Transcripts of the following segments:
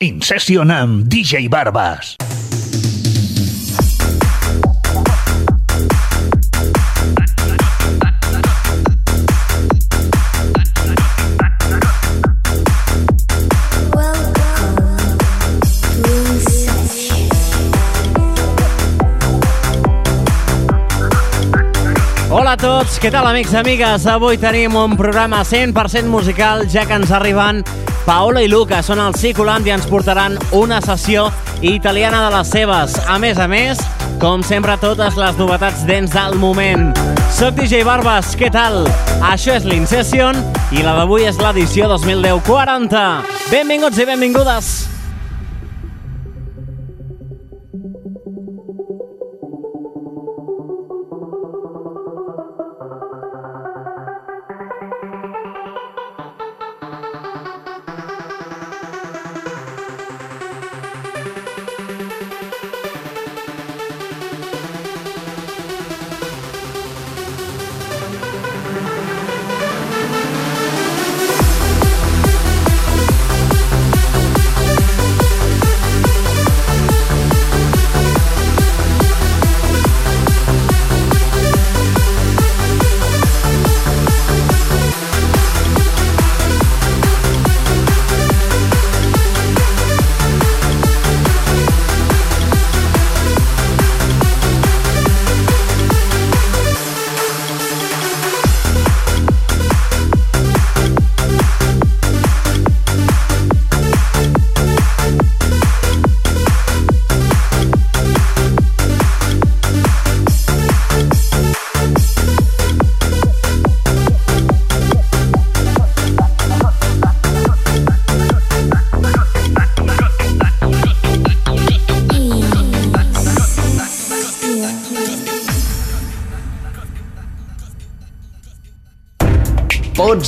Incession amb DJ Barbas. Hola a tots, què tal amics i amigues? Avui tenim un programa 100% musical, ja que ens arriben Paola i Luca, són el Ciculant i ens portaran una sessió italiana de les seves. A més a més, com sempre, totes les novetats dents del moment. Soc DJ Barbas, què tal? Això és l'Incession i la d'avui és l'edició 2010-40. Benvinguts i benvingudes!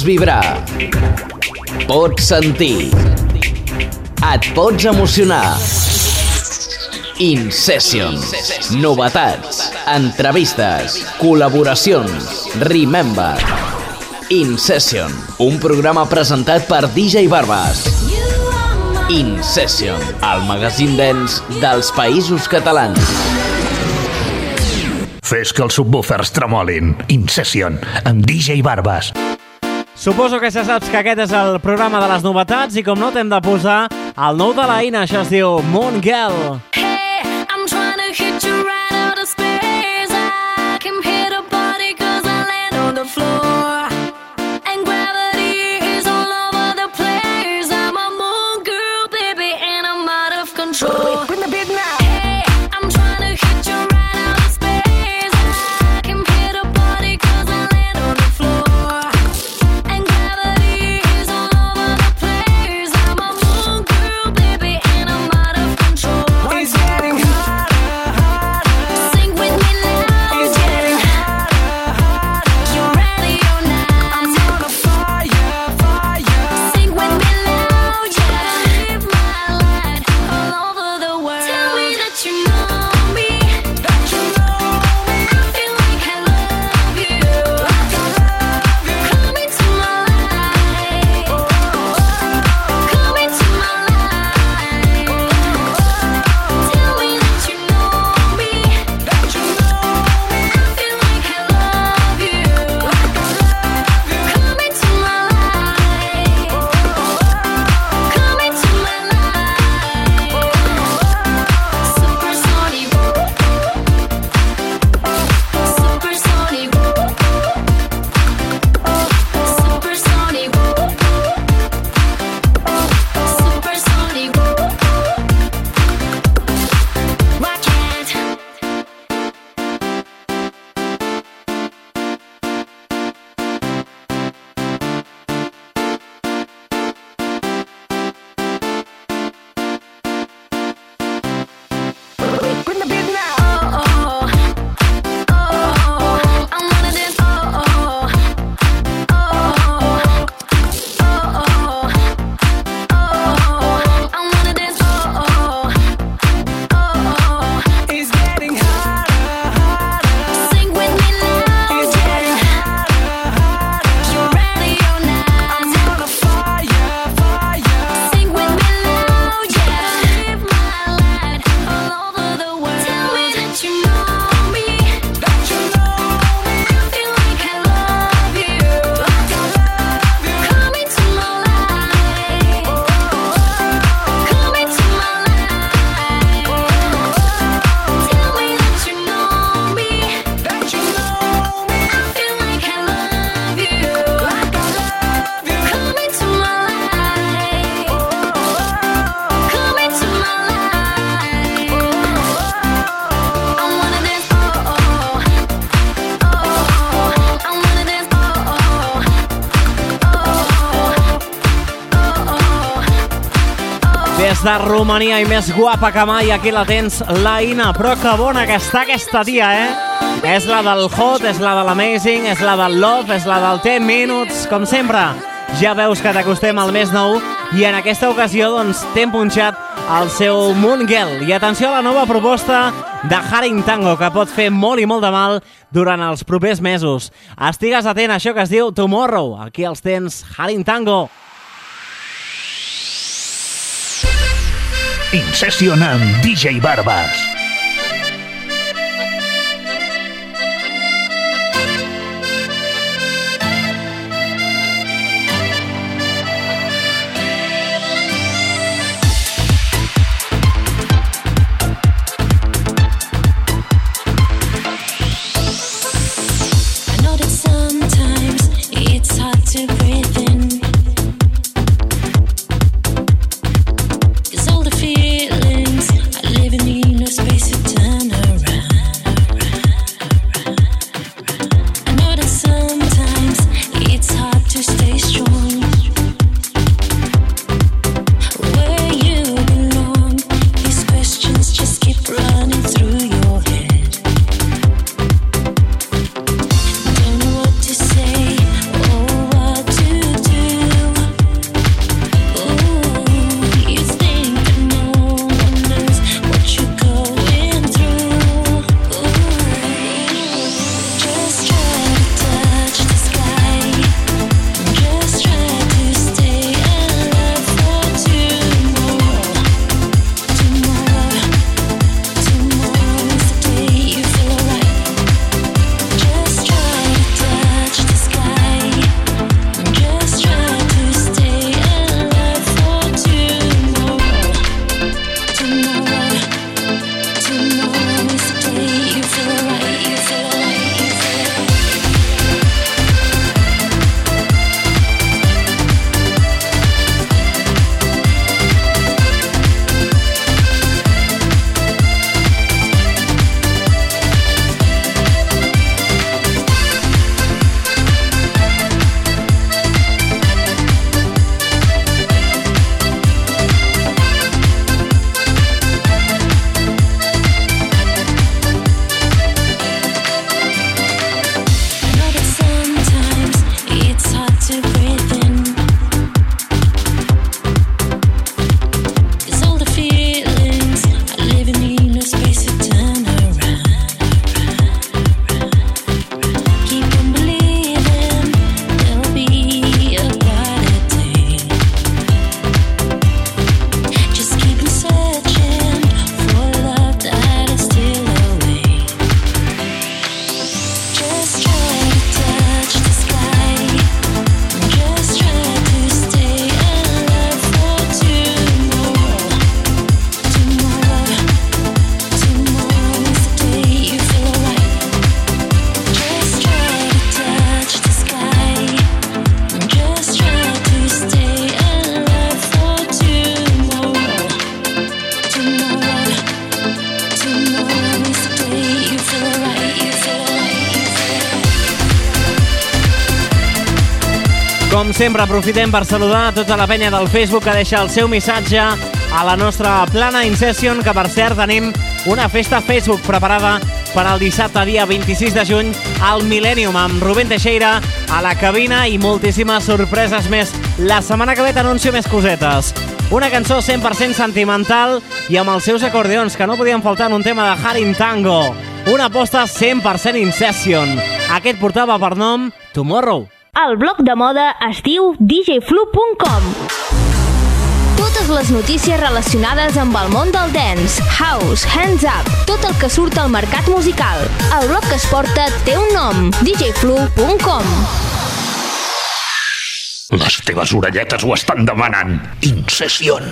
Pots vibrar. Pots sentir. Et pots emocionar. InSession. Novetats. Entrevistes. Col·laboracions. Remember. InSession. Un programa presentat per DJ Barbas. InSession. El magazín dens dels països catalans. Fes que els subwoofers tremolin. Incession amb DJ Barbas. Suposo que ja saps que aquest és el programa de les novetats i com no t'hem de posar el nou de la Ina, això es diu Moon Girl. Des de Romania i més guapa que mai, aquí la tens, la Ina. Però que bona que està aquesta tia, eh? És la del Hot, és la de l'Amazing, és la del Love, és la del 10 Minutes, com sempre. Ja veus que t'acostem al més nou i en aquesta ocasió doncs t'hem punxat el seu Moon Girl. I atenció a la nova proposta de Haring Tango, que pot fer molt i molt de mal durant els propers mesos. Estigues atent a això que es diu Tomorrow. Aquí els tens Haring Tango. In Session amb DJ Barbas. Sempre, aprofitem per saludar tota la penya del Facebook que deixa el seu missatge a la nostra plana In Session, que per cert tenim una festa Facebook preparada per al dissabte dia 26 de juny al Millennium amb Rubén Teixeira a la cabina i moltíssimes sorpreses més. La setmana que ve t'anuncio més cosetes. Una cançó 100% sentimental i amb els seus acordeons que no podien faltar en un tema de Haring Tango. Una aposta 100% In Session. Aquest portava per nom Tomorrow. El blog de moda es diu djflu.com Totes les notícies relacionades amb el món del dance, house, hands up, tot el que surt al mercat musical. El blog que es porta té un nom, djflu.com Les teves orelletes ho estan demanant. In Session.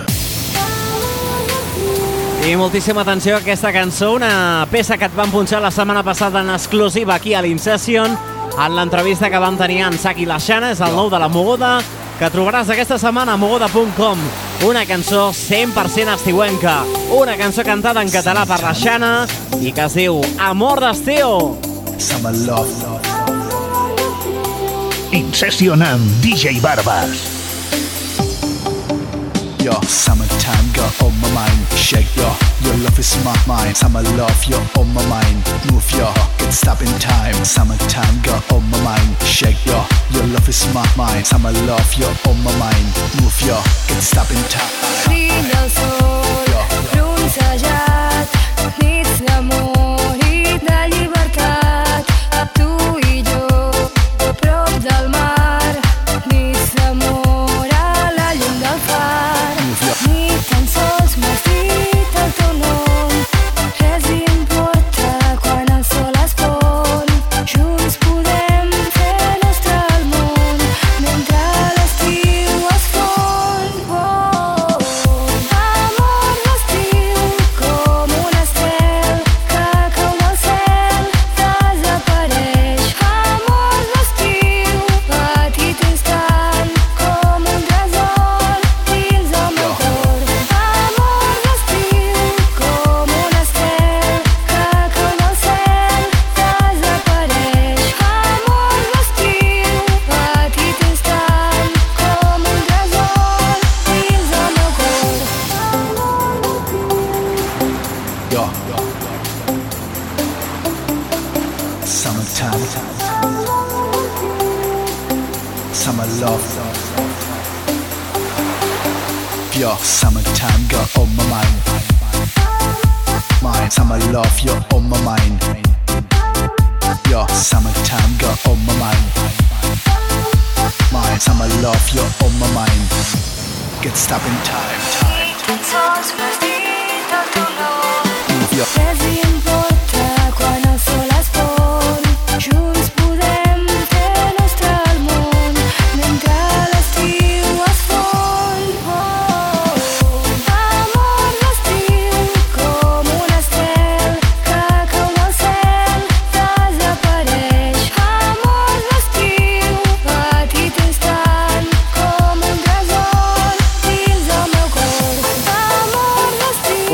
I moltíssima atenció a aquesta cançó, una peça que et van punxar la setmana passada en exclusiva aquí a l'Incession, en l'entrevista que vam tenir en Saki Lashana, és el nou de la Mogoda, que trobaràs aquesta setmana a mogoda.com. Una cançó 100% estiuenca, una cançó cantada en català per la Xana i que es diu Amor d'estiu. Summer love. DJ Barbas. Your summertime girl on my mind. Shake your, your love is my mind. Summer love, you're on my mind. Move your, get stop in time. Summertime girl on my mind. Shake your, your love is my mind. Summer love, you're on my mind. Move your, get stop in time. Brilla el sol,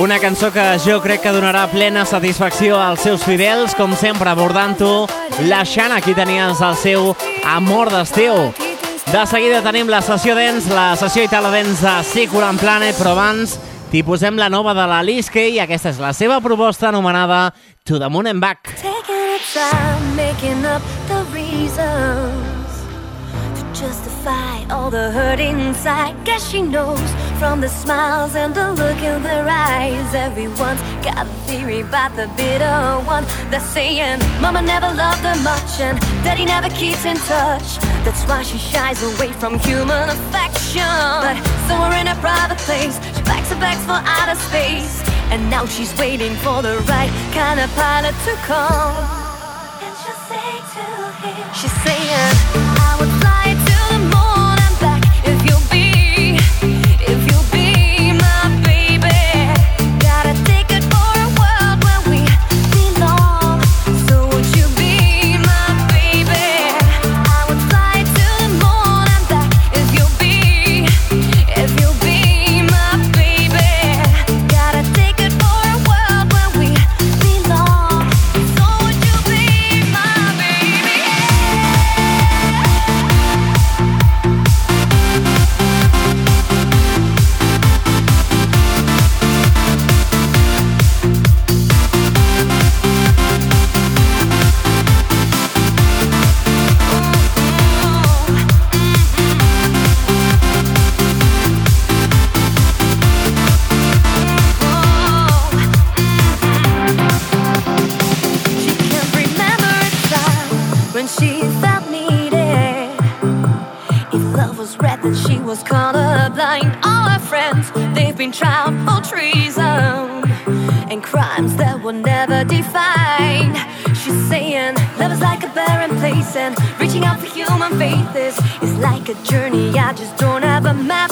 Una cançó que jo crec que donarà plena satisfacció als seus fidels, com sempre abordant-ho, la Xana, aquí tenies el seu amor d'estiu. De seguida tenim la sessió dents, la sessió Italo Dents de Secular Planet, però abans t'hi posem la nova de la Liske i aquesta és la seva proposta anomenada To the Moon and Back. Taking its time, making up the reasons to justify all the hurt inside. Guess she knows from the smiles and the look in their eyes. Everyone's got a theory about the bitter one. They're saying Mama never loved her much and Daddy never keeps in touch. That's why she shies away from human affection. But somewhere in a private place, she packs her bags for outer space. And now she's waiting for the right kind of pilot to come. And she'll say to him, She's saying, she was colorblind. All her friends, they've been tried for treason and crimes that were never defined. She's saying love is like a barren place, and reaching out for human faith is, like a journey I just don't have a map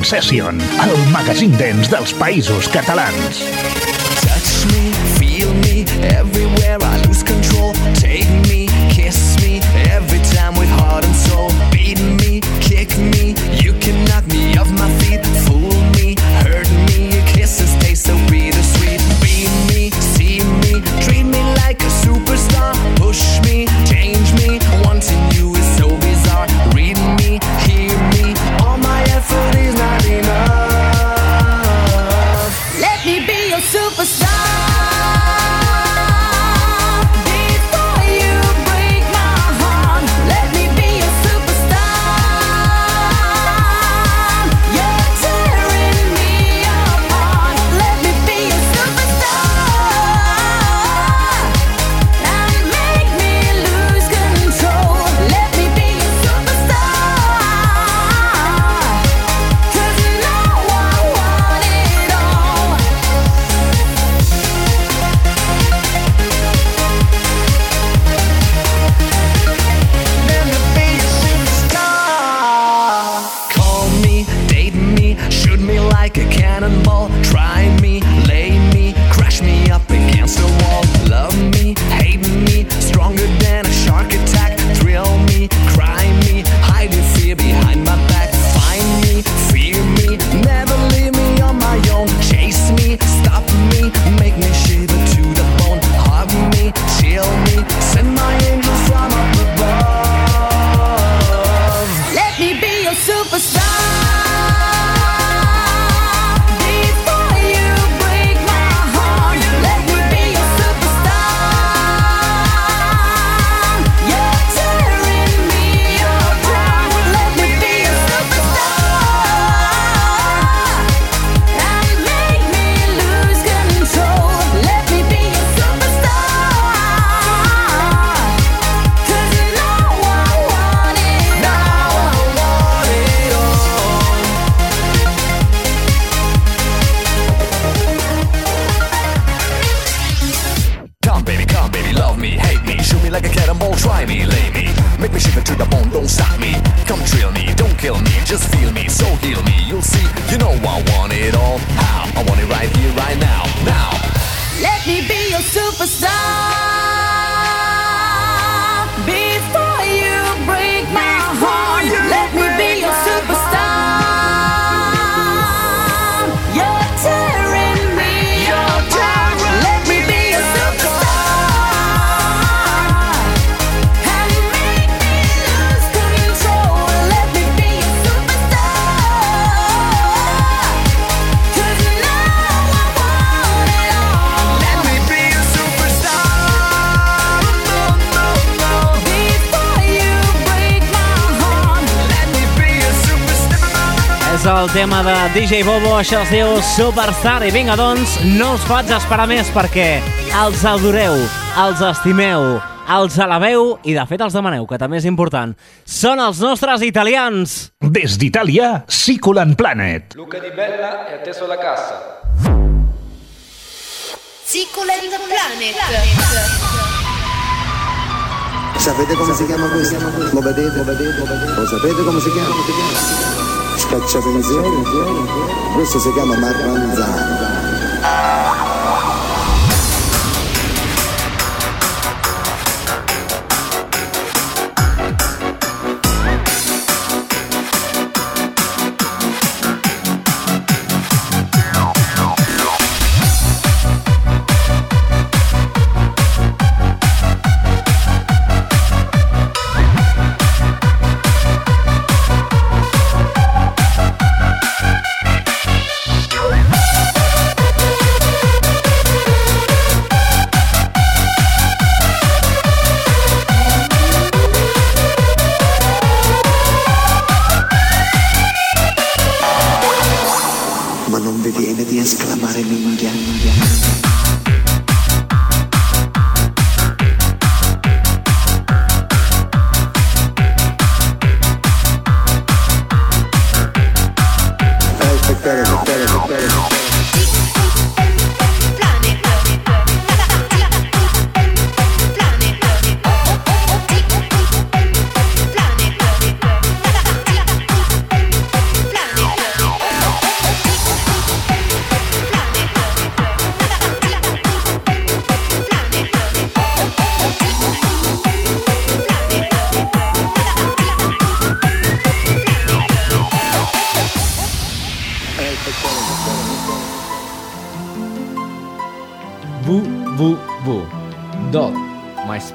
Morning Session, el magazín dance dels països catalans. Touch me, feel me, every like a cannonball. Try me, lay me, crash me up against a wall. Love me, hate me, stronger than a shark attack. Thrill me, el tema de DJ Bobo, això es diu Superstar. I vinga, doncs, no us faig esperar més perquè els adoreu, els estimeu, els alabeu i, de fet, els demaneu, que també és important. Són els nostres italians! Des d'Itàlia, Siculan Planet. Luca Di Bella e atteso la cassa. Siculan Planet. Planet. Sapete come si chiama questo? Lo vedete? Lo vedete? Lo sapete come si chiama? Cacciapensieri? Questo si chiama Marranzano.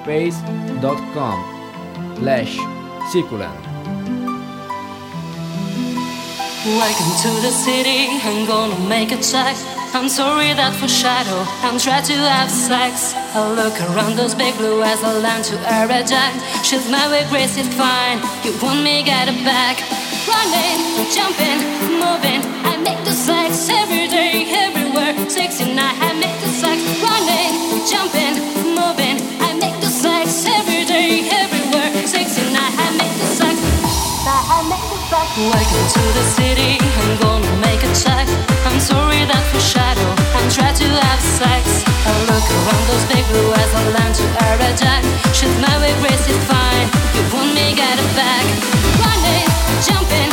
www.myspace.com slash succulent. Welcome to the city, I'm gonna make a check. I'm sorry that for shadow, I'm trying to have sex. I look around those big blue eyes, I learn to a jack. She's my way, grace is fine. You want me, get it back. Running, jumping, moving. I make the Welcome to the city, I'm gonna make a check. I'm sorry that shadow, I'm trying to have sex. I look around those big blue eyes, I learn to air a. She's my way, grace is fine. You it back. Running, jumping,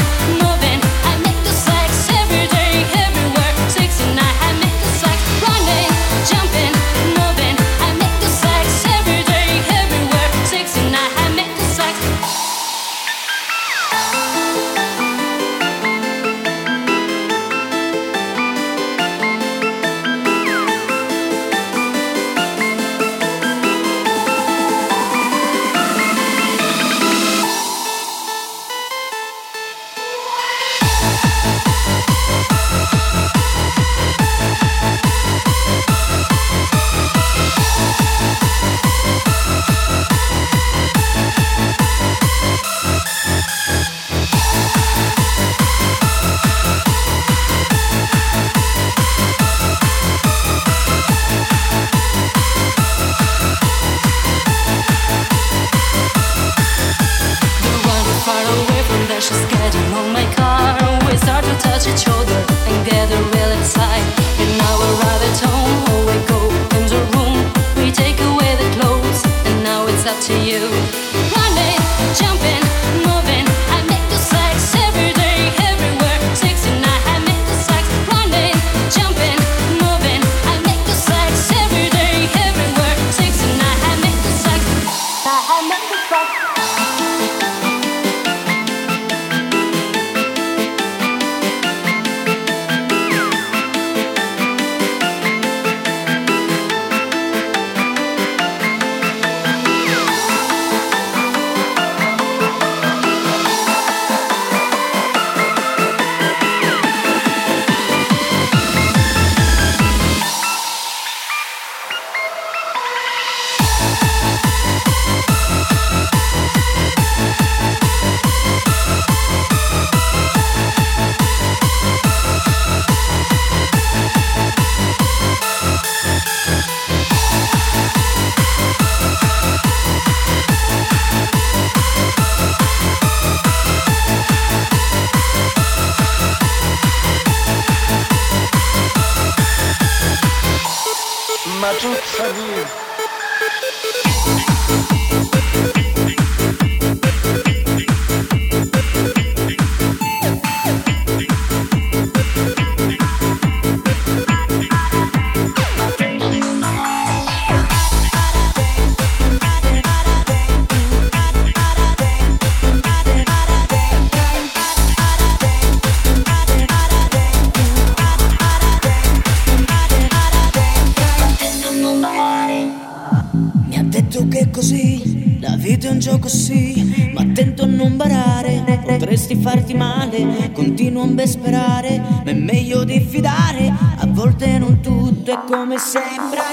continuo a ben sperare, ma è meglio diffidare, a volte non tutto è come sembra,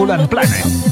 d'Itàlia, Siculan Planet.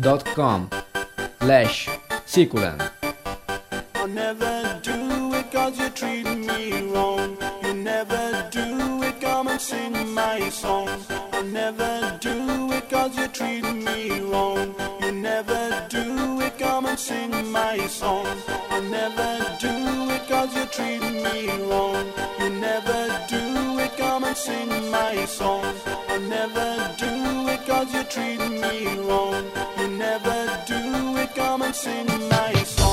www.myspace.com slash Seculant. I'll never do it cause you're treating me wrong. You never do it, come and sing my song. I'll never do it cause you're treating me wrong. You never do it, come and sing my song. I'll never do it cause you're treating me wrong. You never do it, come and sing my song. I'll never do it cause you're treating me wrong. You never do it, come and sing my song.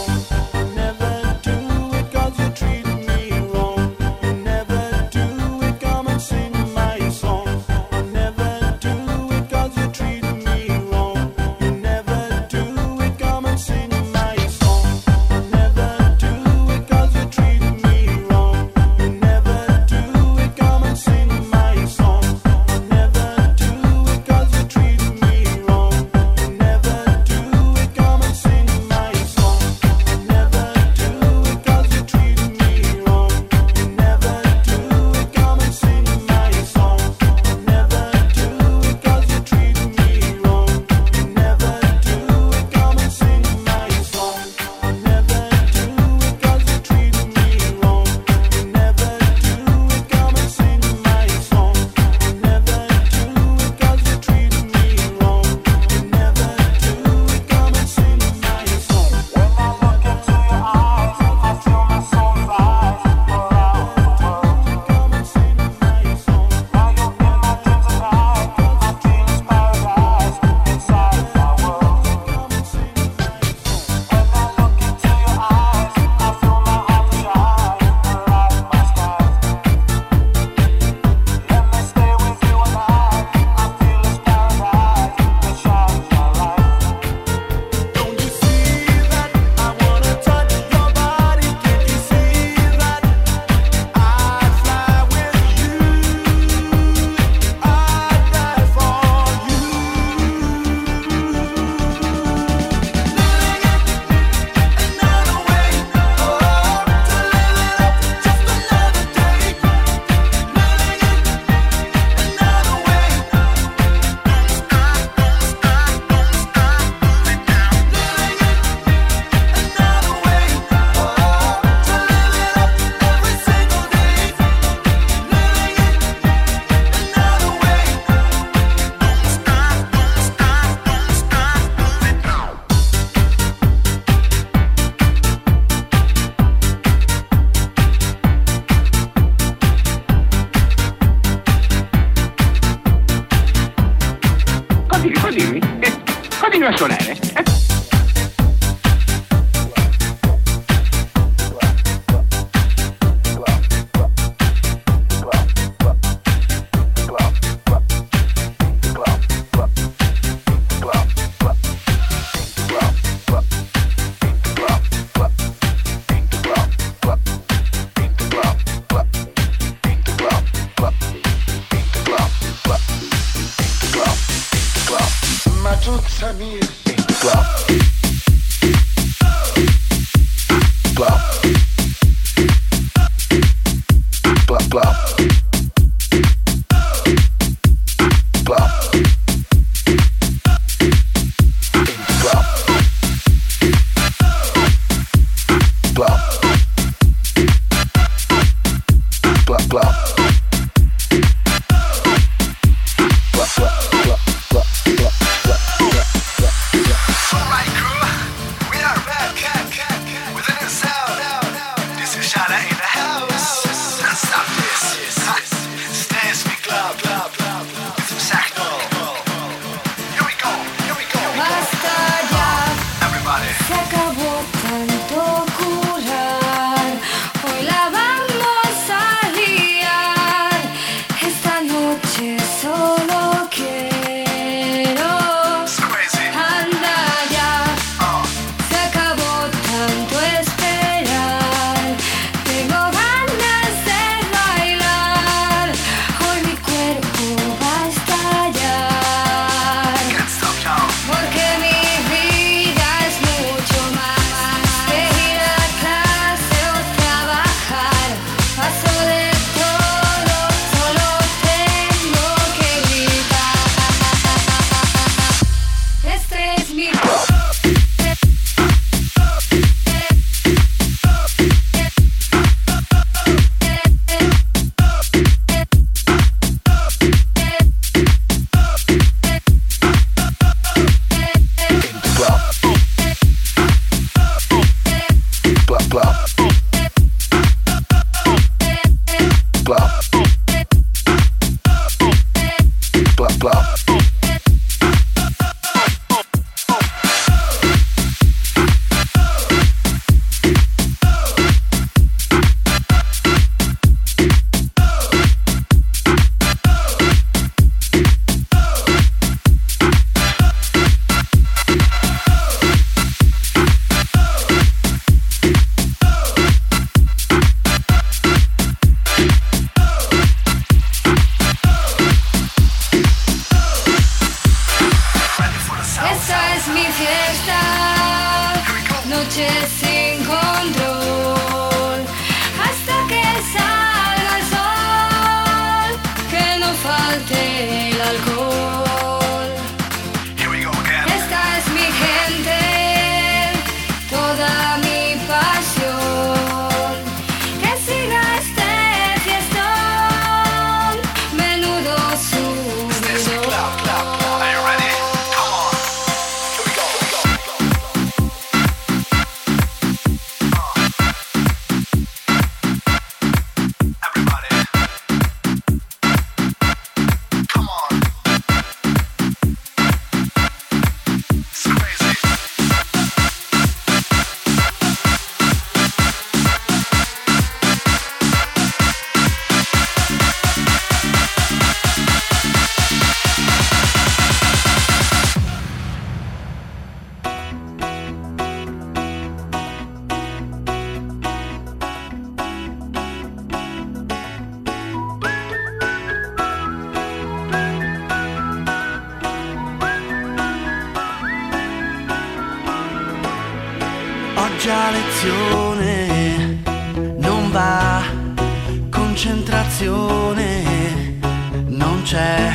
concentrazione. Non c'è,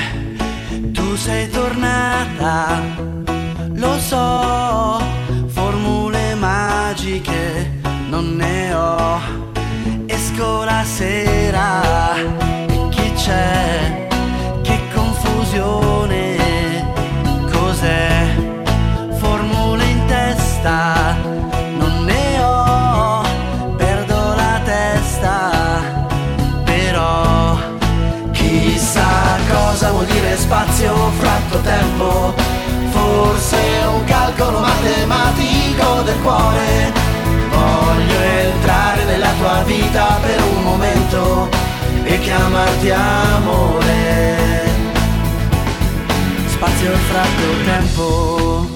tu sei tornata, lo so, formule magiche non ne ho, esco la sera e chi c'è? del cuore. Voglio entrare nella tua vita per un momento e chiamarti amore. Spazio e fratto tempo.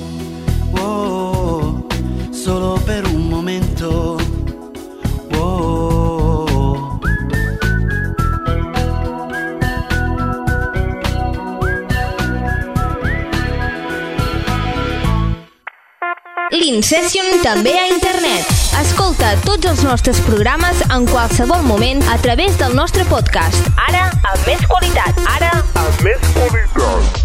L'Incession també a internet. Escolta tots els nostres programes en qualsevol moment a través del nostre podcast. Ara, amb més qualitat. Ara, amb més qualitat.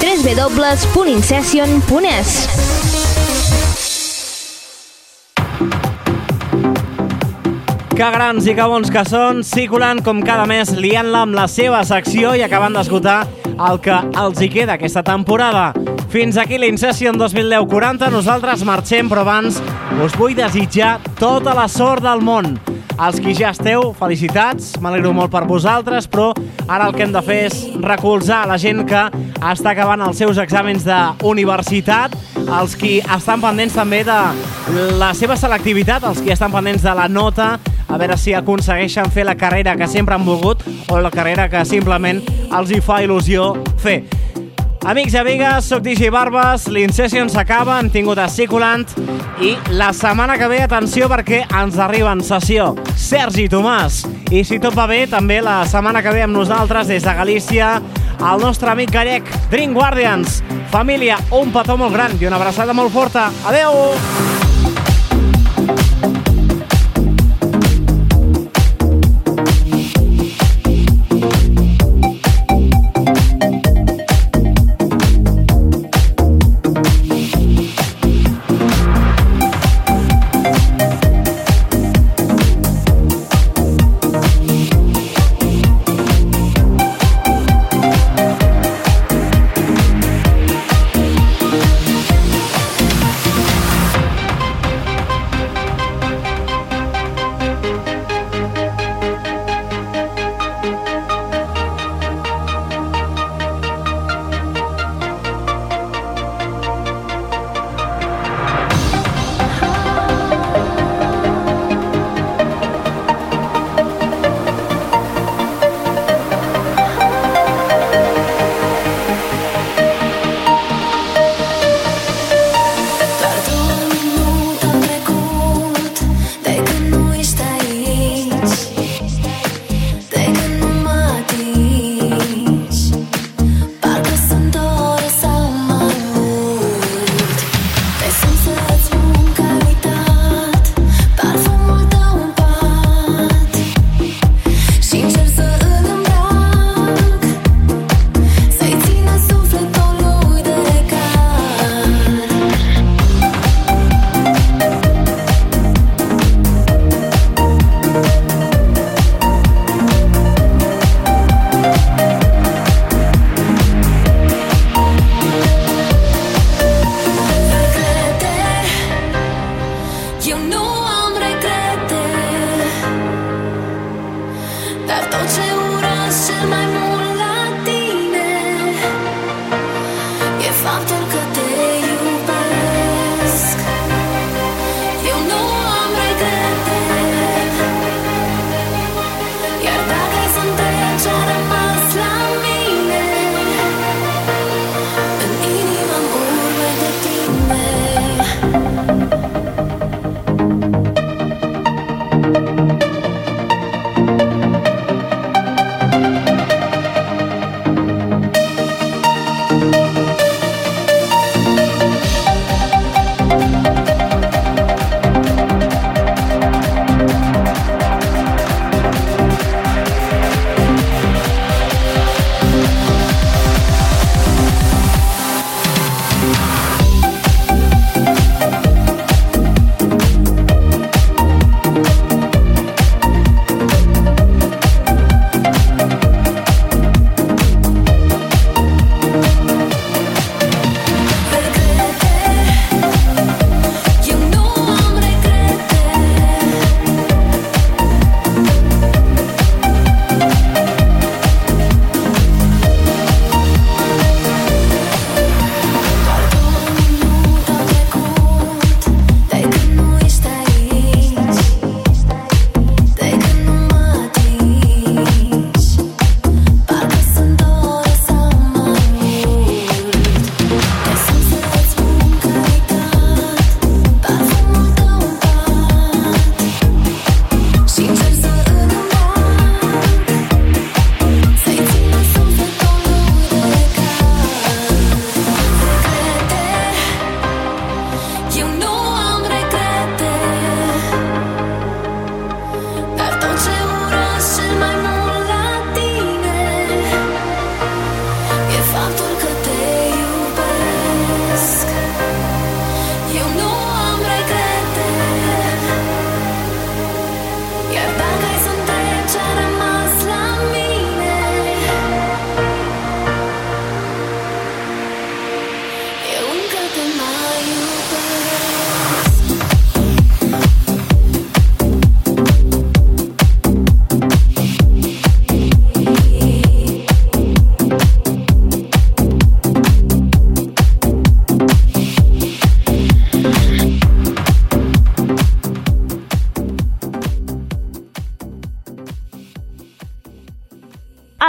www.incession.es Que grans i que bons que són, circulant com cada mes, liant-la amb la seva secció i acabant d'esgotar el que els hi queda aquesta temporada. Fins aquí l'Incession 2010-40, nosaltres marxem, però abans us vull desitjar tota la sort del món. Els qui ja esteu, felicitats, m'alegro molt per vosaltres, però ara el que hem de fer és recolzar la gent que està acabant els seus exàmens d'universitat, els qui estan pendents també de la seva selectivitat, els qui estan pendents de la nota, a veure si aconsegueixen fer la carrera que sempre han volgut o la carrera que simplement els hi fa il·lusió fer. Amics i amigues, sóc DJ Barbas, l'Incession s'acaba, hem tingut a Ciculant i la setmana que ve, atenció perquè ens arriba en sessió Sergi Tomàs. I si tot va bé, també la setmana que ve amb nosaltres des de Galícia, el nostre amic gallec, Dream Guardians. Família, un petó molt gran i una abraçada molt forta. Adeu! Io